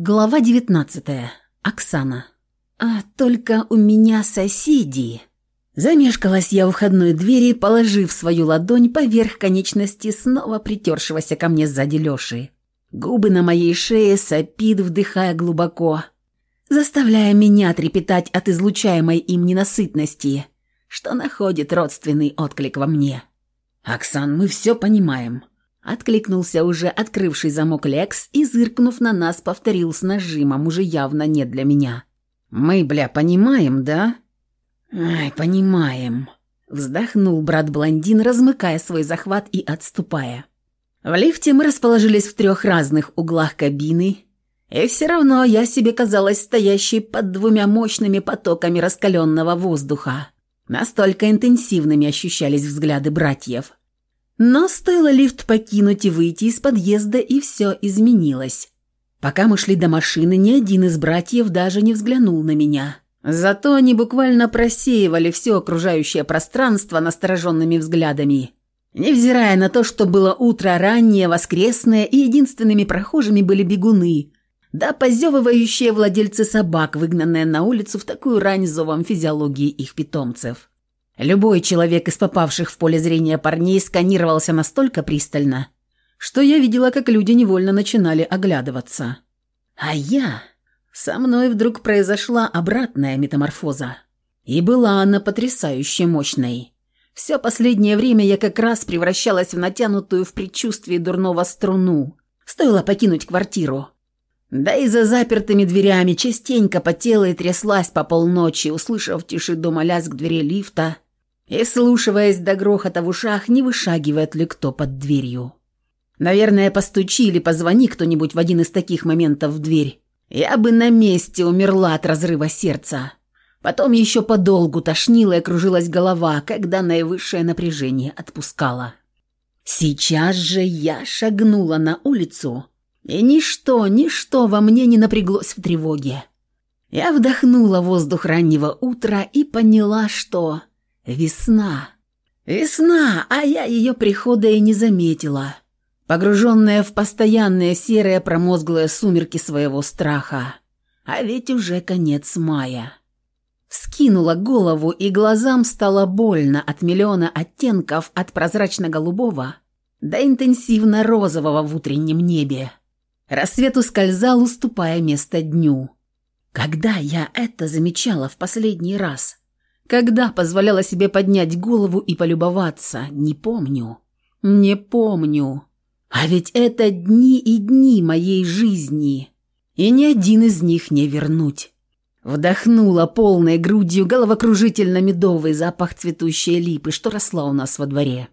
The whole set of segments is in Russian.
Глава 19. Оксана. А только у меня соседи. Замешкалась я у входной двери, положив свою ладонь поверх конечности снова притершегося ко мне сзади Лёши. Губы на моей шее сопит, вдыхая глубоко, заставляя меня трепетать от излучаемой им ненасытности, что находит родственный отклик во мне. «Оксан, мы все понимаем», Откликнулся уже открывший замок Лекс и, зыркнув на нас, повторил с нажимом, уже явно не для меня. «Мы, бля, понимаем, да?» «Ай, понимаем», — вздохнул брат-блондин, размыкая свой захват и отступая. В лифте мы расположились в трех разных углах кабины, и все равно я себе казалась стоящей под двумя мощными потоками раскаленного воздуха. Настолько интенсивными ощущались взгляды братьев. Но стоило лифт покинуть и выйти из подъезда, и все изменилось. Пока мы шли до машины, ни один из братьев даже не взглянул на меня. Зато они буквально просеивали все окружающее пространство настороженными взглядами. Невзирая на то, что было утро раннее, воскресное, и единственными прохожими были бегуны, да позевывающие владельцы собак, выгнанные на улицу в такую рань зовом физиологии их питомцев. Любой человек из попавших в поле зрения парней сканировался настолько пристально, что я видела, как люди невольно начинали оглядываться. А я... Со мной вдруг произошла обратная метаморфоза. И была она потрясающе мощной. Все последнее время я как раз превращалась в натянутую в предчувствии дурного струну. Стоило покинуть квартиру. Да и за запертыми дверями частенько потела и тряслась по полночи, услышав в тиши дома лязг двери лифта – и, слушаясь до грохота в ушах, не вышагивает ли кто под дверью. Наверное, постучи или позвони кто-нибудь в один из таких моментов в дверь. Я бы на месте умерла от разрыва сердца. Потом еще подолгу тошнила и кружилась голова, когда наивысшее напряжение отпускало. Сейчас же я шагнула на улицу, и ничто, ничто во мне не напряглось в тревоге. Я вдохнула воздух раннего утра и поняла, что Весна. Весна, а я ее прихода и не заметила, погруженная в постоянные серые промозглые сумерки своего страха. А ведь уже конец мая. Вскинула голову, и глазам стало больно от миллиона оттенков от прозрачно-голубого до интенсивно-розового в утреннем небе. Рассвет ускользал, уступая место дню. Когда я это замечала в последний раз? Когда позволяла себе поднять голову и полюбоваться, не помню. Не помню. А ведь это дни и дни моей жизни. И ни один из них не вернуть. Вдохнула полной грудью головокружительно-медовый запах цветущей липы, что росла у нас во дворе.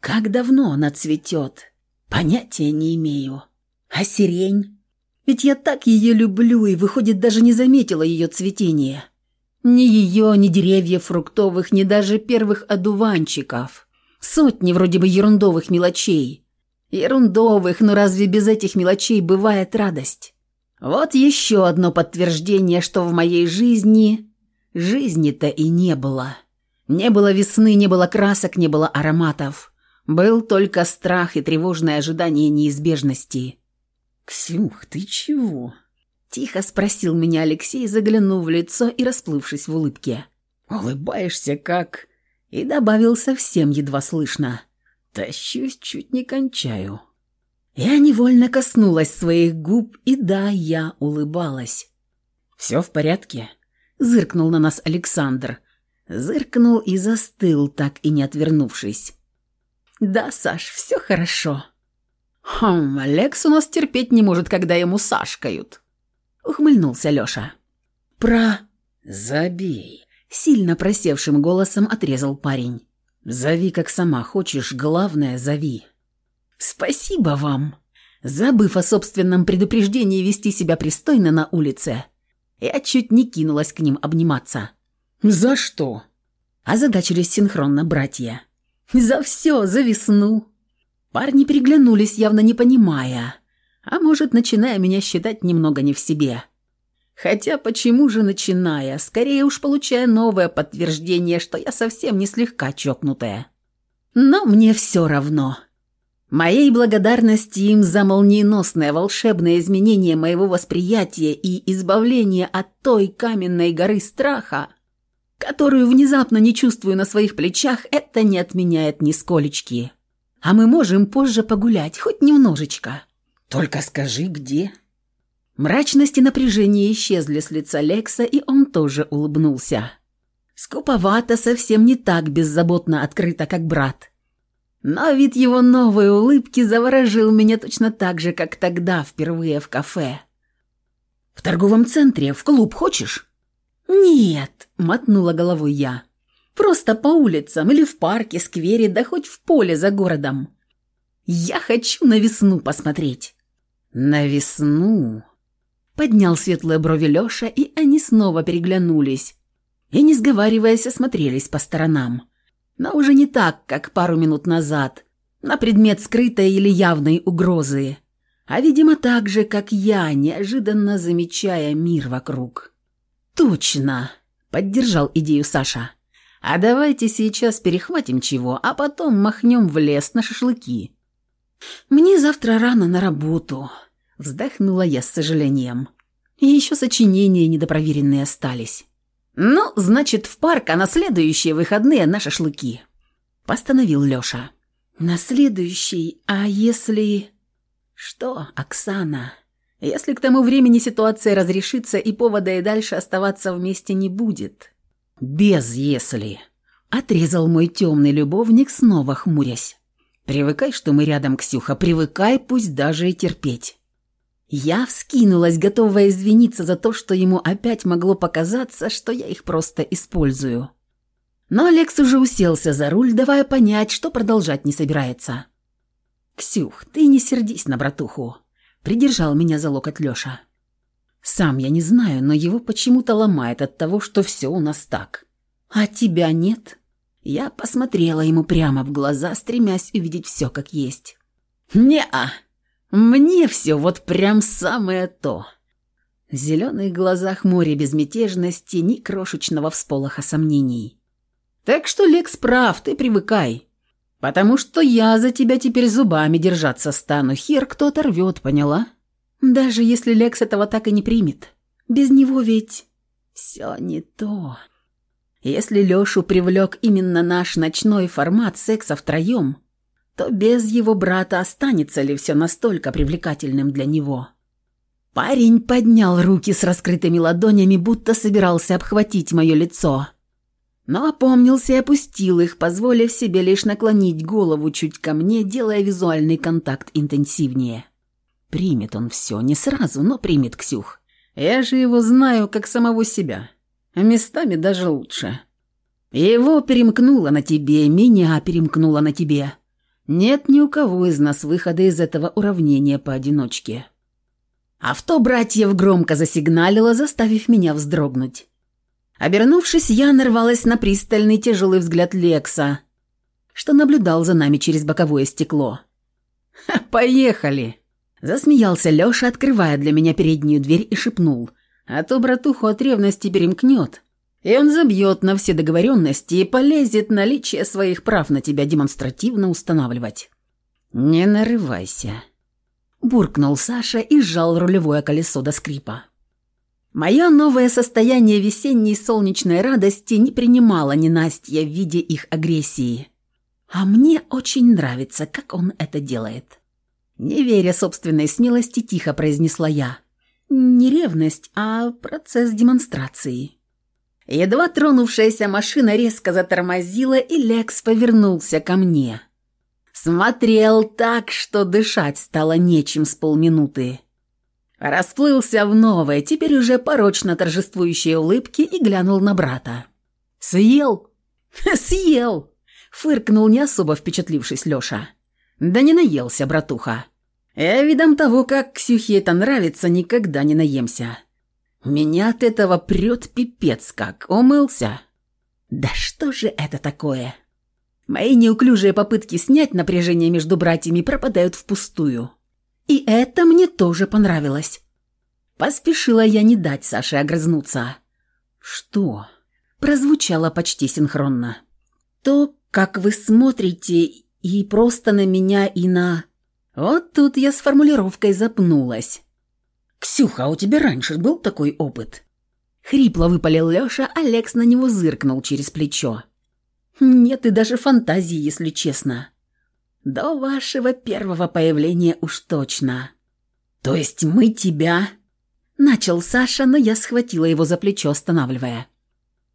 Как давно она цветет? Понятия не имею. А сирень? Ведь я так ее люблю и, выходит, даже не заметила ее цветения. Ни ее, ни деревьев фруктовых, ни даже первых одуванчиков. Сотни вроде бы ерундовых мелочей. Ерундовых, но разве без этих мелочей бывает радость? Вот еще одно подтверждение, что в моей жизни... Жизни-то и не было. Не было весны, не было красок, не было ароматов. Был только страх и тревожное ожидание неизбежности. «Ксюх, ты чего?» Тихо спросил меня Алексей, заглянув в лицо и расплывшись в улыбке. «Улыбаешься как...» И добавил совсем едва слышно. «Тащусь, чуть не кончаю». Я невольно коснулась своих губ, и да, я улыбалась. «Все в порядке?» — зыркнул на нас Александр. Зыркнул и застыл, так и не отвернувшись. «Да, Саш, все хорошо». «Хм, Алекс у нас терпеть не может, когда ему сашкают», — ухмыльнулся Лёша. «Про...» «Забей», — сильно просевшим голосом отрезал парень. «Зови, как сама хочешь, главное, зови». «Спасибо вам!» Забыв о собственном предупреждении вести себя пристойно на улице, я чуть не кинулась к ним обниматься. «За что?» Озадачились синхронно братья. «За все, за весну!» Парни переглянулись, явно не понимая, а может, начиная меня считать немного не в себе. Хотя почему же начиная? Скорее уж получая новое подтверждение, что я совсем не слегка чокнутая. Но мне все равно. Моей благодарности им за молниеносное волшебное изменение моего восприятия и избавление от той каменной горы страха, которую внезапно не чувствую на своих плечах, это не отменяет нисколечки. А мы можем позже погулять, хоть немножечко. Только скажи, где?» Мрачность и напряжение исчезли с лица Лекса, и он тоже улыбнулся. Скуповато, совсем не так беззаботно открыто, как брат. Но вид его новой улыбки заворожил меня точно так же, как тогда, впервые в кафе. «В торговом центре, в клуб хочешь?» «Нет», — мотнула головой я. «Просто по улицам или в парке, сквере, да хоть в поле за городом. Я хочу на весну посмотреть». «На весну?» Поднял светлые брови Лёша, и они снова переглянулись. И, не сговариваясь, осмотрелись по сторонам. Но уже не так, как пару минут назад, на предмет скрытой или явной угрозы. А, видимо, так же, как я, неожиданно замечая мир вокруг. «Точно!» — поддержал идею Саша. «А давайте сейчас перехватим чего, а потом махнем в лес на шашлыки». «Мне завтра рано на работу», — вздохнула я с сожалением. И еще сочинения недопроверенные остались. «Ну, значит, в парк, а на следующие выходные на шашлыки», — постановил Леша. «На следующий? А если...» «Что, Оксана?» «Если к тому времени ситуация разрешится и повода и дальше оставаться вместе не будет?» «Без «если», — отрезал мой темный любовник, снова хмурясь. «Привыкай, что мы рядом, Ксюха, привыкай, пусть даже и терпеть». Я вскинулась, готовая извиниться за то, что ему опять могло показаться, что я их просто использую. Но Алекс уже уселся за руль, давая понять, что продолжать не собирается. «Ксюх, ты не сердись на братуху», — придержал меня за локоть Лёша. «Сам я не знаю, но его почему-то ломает от того, что все у нас так. А тебя нет?» Я посмотрела ему прямо в глаза, стремясь увидеть все как есть. «Не-а!» Мне все вот прям самое то. В зеленых глазах море безмятежности, ни крошечного всполоха сомнений. Так что, Лекс прав, ты привыкай. Потому что я за тебя теперь зубами держаться стану. Хер кто оторвет, поняла? Даже если Лекс этого так и не примет. Без него ведь все не то. Если Лешу привлек именно наш ночной формат секса втроем, то без его брата останется ли все настолько привлекательным для него? Парень поднял руки с раскрытыми ладонями, будто собирался обхватить мое лицо. Но опомнился и опустил их, позволив себе лишь наклонить голову чуть ко мне, делая визуальный контакт интенсивнее. Примет он все, не сразу, но примет Ксюх. Я же его знаю как самого себя. А местами даже лучше. Его перемкнуло на тебе, меня перемкнуло на тебе. Нет ни у кого из нас выхода из этого уравнения поодиночке. Авто братьев громко засигналило, заставив меня вздрогнуть. Обернувшись, я нарвалась на пристальный тяжелый взгляд Лекса, что наблюдал за нами через боковое стекло. «Поехали!» Засмеялся Леша, открывая для меня переднюю дверь и шепнул. «А то братуху от ревности перемкнет, и он забьет на все договоренности и полезет наличие своих прав на тебя демонстративно устанавливать. «Не нарывайся», – буркнул Саша и сжал рулевое колесо до скрипа. Мое новое состояние весенней солнечной радости не принимало ненастья в виде их агрессии. А мне очень нравится, как он это делает. Не веря собственной смелости, тихо произнесла я. Не ревность, а процесс демонстрации. Едва тронувшаяся машина резко затормозила, и Лекс повернулся ко мне. Смотрел так, что дышать стало нечем с полминуты. Расплылся в новой, теперь уже порочно торжествующей улыбке и глянул на брата. «Съел?» «Съел!» — фыркнул не особо впечатлившись Лёша. «Да не наелся, братуха. Я видом того, как Ксюхе это нравится, никогда не наемся». Меня от этого прет пипец как. Умылся. Да что же это такое? Мои неуклюжие попытки снять напряжение между братьями пропадают впустую. И это мне тоже понравилось. Поспешила я не дать Саше огрызнуться. «Что?» Прозвучало почти синхронно. «То, как вы смотрите И просто на меня и на... Вот тут я с формулировкой запнулась. «Ксюха, а у тебя раньше был такой опыт?» Хрипло выпалил Лёша, а Лекс на него зыркнул через плечо. «Нет и даже фантазии, если честно. До вашего первого появления уж точно. То есть мы тебя...» Начал Саша, но я схватила его за плечо, останавливая.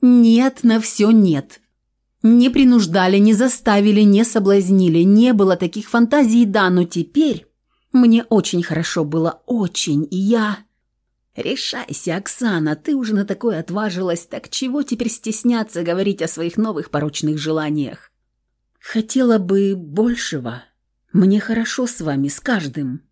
«Нет, на все нет. Не принуждали, не заставили, не соблазнили, не было таких фантазий, да, но теперь мне очень хорошо было, очень, и я... Решайся, Оксана, ты уже на такое отважилась, так чего теперь стесняться говорить о своих новых порочных желаниях? Хотела бы большего. Мне хорошо с вами, с каждым.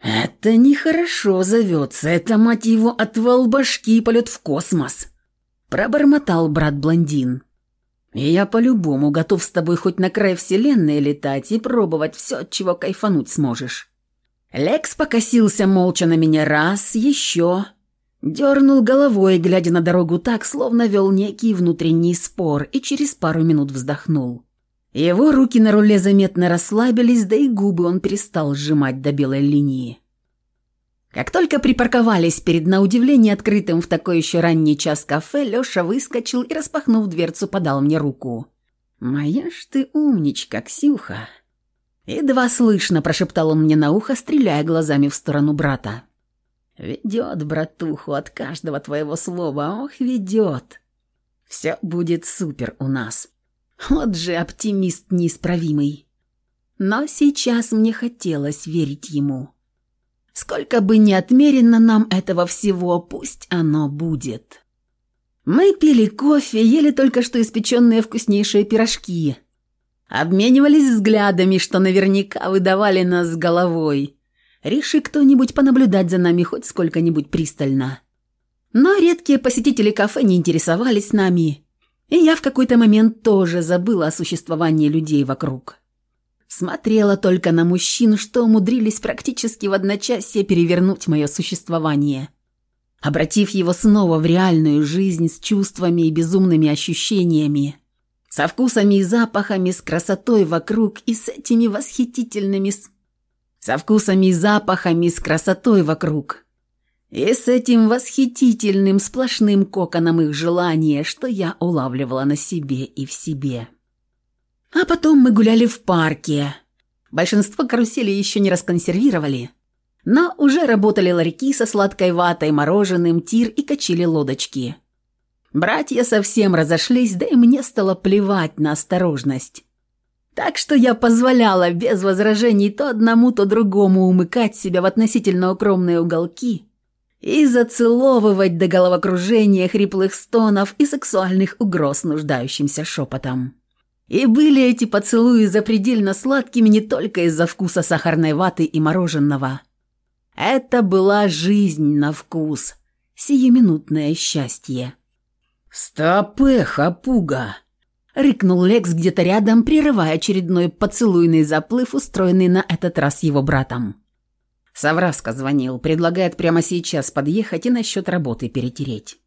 Это нехорошо зовется, это, мать его, отвал башки и полет в космос. Пробормотал брат-блондин. И я по-любому готов с тобой хоть на край вселенной летать и пробовать все, чего кайфануть сможешь. Лекс покосился молча на меня раз, еще. Дернул головой, глядя на дорогу так, словно вел некий внутренний спор, и через пару минут вздохнул. Его руки на руле заметно расслабились, да и губы он перестал сжимать до белой линии. Как только припарковались перед на удивление открытым в такой еще ранний час кафе, Леша выскочил и, распахнув дверцу, подал мне руку. «Моя ж ты умничка, Ксюха!» Едва слышно прошептал он мне на ухо, стреляя глазами в сторону брата. «Ведет, братуху, от каждого твоего слова, ох, ведет. Все будет супер у нас. Вот же оптимист неисправимый. Но сейчас мне хотелось верить ему». Сколько бы ни отмерено нам этого всего, пусть оно будет. Мы пили кофе, ели только что испеченные вкуснейшие пирожки. Обменивались взглядами, что наверняка выдавали нас с головой. Реши кто-нибудь понаблюдать за нами хоть сколько-нибудь пристально. Но редкие посетители кафе не интересовались нами, и я в какой-то момент тоже забыла о существовании людей вокруг. Смотрела только на мужчин, что умудрились практически в одночасье перевернуть мое существование. Обратив его снова в реальную жизнь с чувствами и безумными ощущениями, со вкусами и запахами, с красотой вокруг и с этими восхитительными... Со вкусами и запахами, с красотой вокруг. И с этим восхитительным сплошным коконом их желания, что я улавливала на себе и в себе. А потом мы гуляли в парке. Большинство каруселей еще не расконсервировали, но уже работали ларьки со сладкой ватой, мороженым, тир и качели лодочки. Братья совсем разошлись, да и мне стало плевать на осторожность. Так что я позволяла без возражений то одному, то другому умыкать себя в относительно укромные уголки и зацеловывать до головокружения хриплых стонов и сексуальных угроз нуждающимся шепотом. И были эти поцелуи запредельно сладкими не только из-за вкуса сахарной ваты и мороженого. Это была жизнь на вкус, сиюминутное счастье. «Стопы, хапуга!» — рыкнул Лекс где-то рядом, прерывая очередной поцелуйный заплыв, устроенный на этот раз его братом. Савраска звонил, предлагает прямо сейчас подъехать и насчет работы перетереть.